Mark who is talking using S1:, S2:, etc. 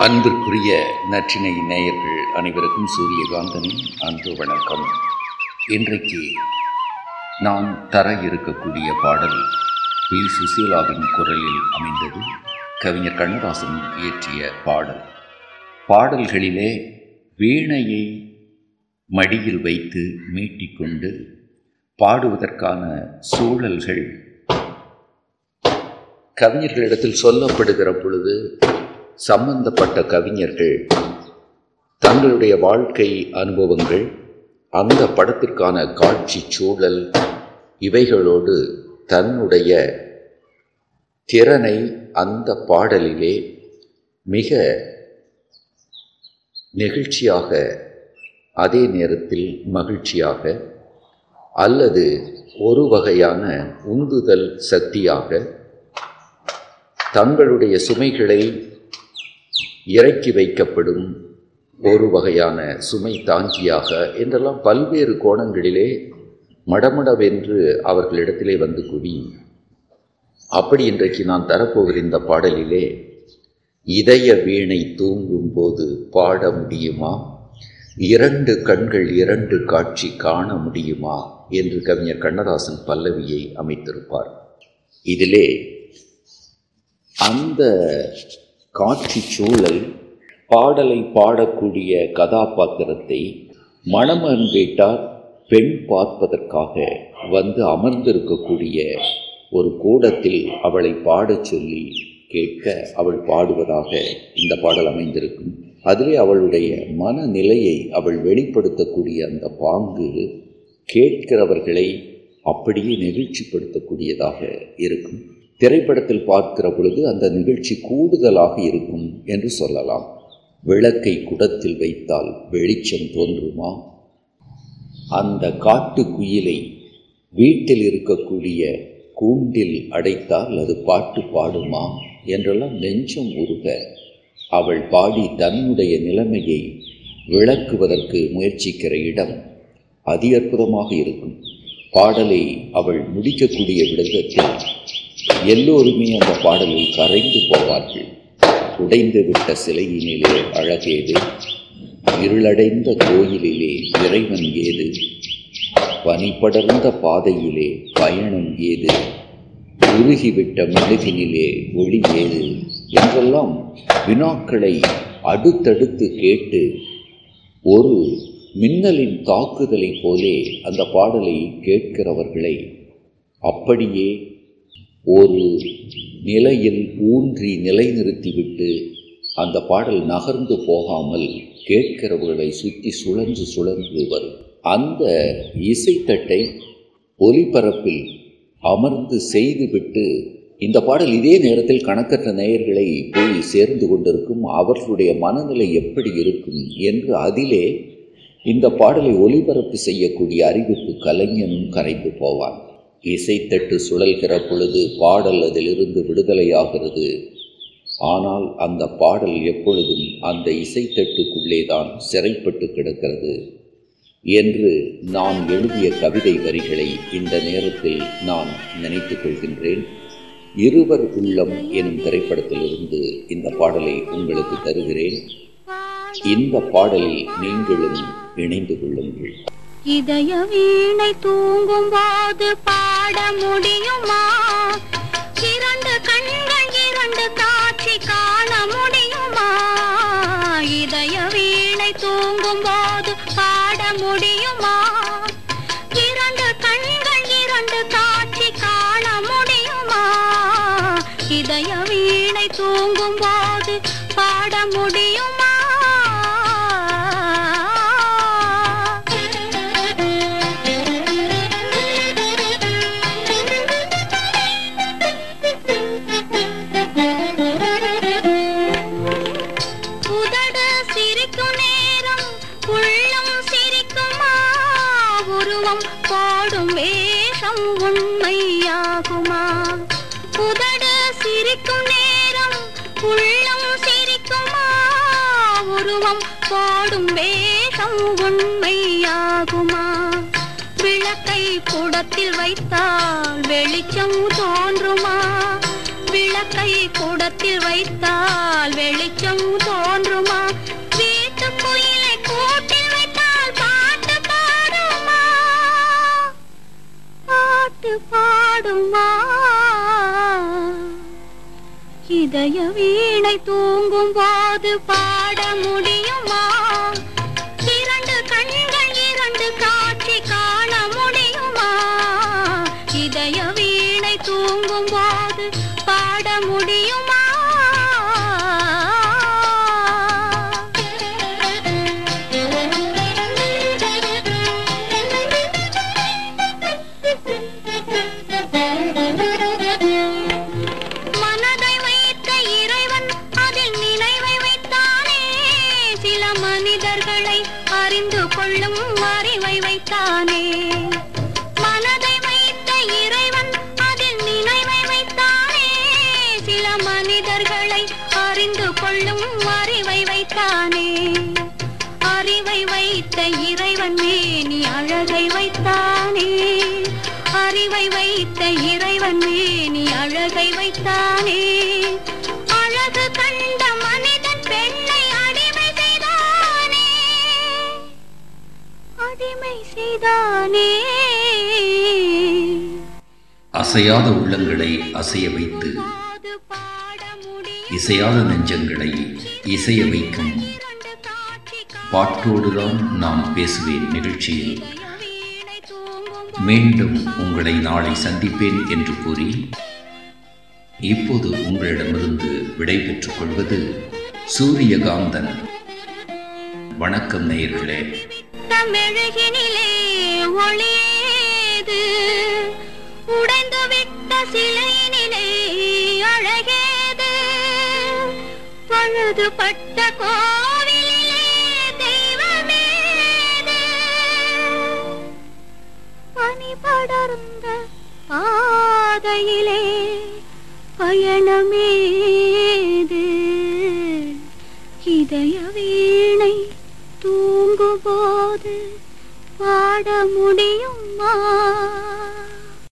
S1: அன்பிற்குரிய நற்றினை நேயர்கள் அனைவருக்கும் சூரியகாந்தனின் அன்பு வணக்கம். இன்றைக்கு நாம் தர இருக்கக்கூடிய பாடல் பி. சுசீலாவின் குரலில் அமைந்தது கவிஞர் கண்ணதாசன் இயற்றிய பாடல். பாடல்களிலே வீணையை மடியில் வைத்து மீட்டிக்கொண்டு பாடுவதற்கான சூழல்கள் கவிஞர்களிடத்தில் சொல்லப்படுகிற பொழுது சம்பந்தப்பட்ட கவிஞர்கள் தங்களுடைய வாழ்க்கை அனுபவங்கள் அந்த படத்திற்கான காட்சி சூழல் இவைகளோடு தன்னுடைய திறனை அந்த பாடலிலே மிக நெகிழ்ச்சியாக அதே நேரத்தில் மகிழ்ச்சியாக அல்லது ஒரு வகையான உந்துதல் சக்தியாக தங்களுடைய சுமைகளை இறக்கி வைக்கப்படும் ஒரு வகையான சுமை தாங்கியாக என்றெல்லாம் பல்வேறு கோணங்களிலே மடமடவென்று அவர்களிடத்திலே வந்து குவி. அப்படி இன்றைக்கு நான் தரப்போகிற இந்த பாடலிலே இதய வீணை தூங்கும் போது பாட முடியுமா? இரண்டு கண்கள் இரண்டு காட்சி காண முடியுமா? என்று கவிஞர் கண்ணதாசன் பல்லவியை அமைத்திருப்பார். இதிலே அந்த காட்சி சூழல் பாடலை பாடக்கூடிய கதாபாத்திரத்தை மணமகன் கேட்டார் பெண் பார்ப்பதற்காக வந்து அமர்ந்திருக்கக்கூடிய ஒரு கூடத்தில் அவளை பாடச் சொல்லி கேட்க அவள் பாடுவதாக இந்த பாடல் அமைந்திருக்கும். அதிலே அவளுடைய மனநிலையை அவள் வெளிப்படுத்தக்கூடிய அந்த பாங்கு கேட்கிறவர்களை அப்படியே நெகிழ்ச்சிப்படுத்தக்கூடியதாக இருக்கும். திரைப்படத்தில் பார்க்கிற பொழுது அந்த நிகழ்ச்சி கூடுதலாக இருக்கும் என்று சொல்லலாம். விளக்கை குடத்தில் வைத்தால் வெளிச்சம் தோன்றுமா? அந்த காட்டு குயிலை வீட்டில் இருக்கக்கூடிய கூண்டில் அடைத்தால் அது பாட்டு பாடுமா? என்றெல்லாம் நெஞ்சம் உருக அவள் பாடி தன்னுடைய நிலைமையை விளக்குவதற்கு முயற்சிக்கிற இடம் அதி அற்புதமாக இருக்கும். பாடலை அவள் முடிக்கக்கூடிய விடத்தில் எல்லோருமே அந்த பாடலில் கரைந்து போவார்கள். உடைந்து விட்ட சிலையினிலே அழகேது. இருளடைந்த கோயிலிலே இறைவன் ஏது. பனிப்படர்ந்த பாதையிலே பயணம் ஏது. உருகிவிட்ட மெழுகினிலே ஒளி ஏது. என்றெல்லாம் வினாக்களை அடுத்தடுத்து கேட்டு ஒரு மின்னலின் தாக்குதலை போலே அந்த பாடலை கேட்கிறவர்களை அப்படியே ஒரு நிலையில் ஊன்றி நிலைநிறுத்திவிட்டு அந்த பாடல் நகர்ந்து போகாமல் கேட்கிறவர்களை சுற்றி சுழன்று சுழன்று வரும். அந்த இசைத்தட்டை ஒலிபரப்பில் அமர்ந்து செய்துவிட்டு இந்த பாடல் இதே நேரத்தில் கணக்கற்ற நேயர்களை போய் சேர்ந்து கொண்டிருக்கும் அவர்களுடைய மனநிலை எப்படி இருக்கும் என்று அதிலே இந்த பாடலை ஒலிபரப்பு செய்யக்கூடிய அறிவிப்பு கலைஞனும் கரைந்து போவான். இசைத்தட்டு சுழல்கிற பொழுது பாடல் அதிலிருந்து விடுதலையாகிறது. ஆனால் அந்த பாடல் எப்பொழுதும் அந்த இசைத்தட்டுக்குள்ளே தான் சிறைப்பட்டு கிடக்கிறது. என்று நான் எழுதிய கவிதை வரிகளை இந்த நேரத்தில் நான் நினைத்து கொள்கின்றேன். இருவர் உள்ளம் எனும் திரைப்படத்திலிருந்து இந்த பாடலை உங்களுக்கு தருகிறேன். இந்த பாடலில் நீங்களும் இணைந்து கொள்ளுங்கள்.
S2: இதய வீணை தூங்கும் போது பாட முடியுமா? இரண்டு கண்கள் இரண்டு காட்சி காண முடியுமா? இதய வீணை தூங்கும் போது பாட முடியுமா? இரண்டு கண்கள் இரண்டு காட்சி காண முடியுமா? இதய வீணை தூங்கும் போது பாட முடியும்? உருவம் பாடும் வேஷம் உண்மையாகுமா? உதடு சிரிக்கும் நேரம் உள்ளம் சிரிக்குமா? உருவம் பாடும் வேஷம் உண்மையாகுமா? விளக்கை கூடத்தில் வைத்தால் வெளிச்சம் தோன்றுமா? விளக்கை கூடத்தில் வைத்தால் வெளிச்சம் தோன்றுமா பாடுமா இதய வீணை தூங்கும் போது பாட முடியுமா? மனிதர்களை அறிந்து கொள்ளும் அறிவை வைத்தானே. மனதை வைத்த இறைவன் அதில் நினைவை வைத்தானே. சில மனிதர்களை அறிந்து கொள்ளும் அறி
S1: அசையாத உள்ளங்களை அசைய வைத்து இசையாத நெஞ்சங்களை இசைய வைக்கும் பாட்டோடுதான் நாம் பேசுவேன் நிகழ்ச்சியில். மீண்டும் உங்களை நாளை சந்திப்பேன் என்று கூறி இப்போது உங்களிடமிருந்து விடைபெற்றுக் கொள்வது சூரியகாந்தன். வணக்கம் நேயர்களே.
S2: தமிழகினிலே ஒளியே சிலையினிலே அழகேது பழுதுபட்ட கோவிலே தெய்வமேது. பனி படர்ந்த பாதையிலே பயணமேது இதய வீணை தூங்கும்போது பாட முடியுமா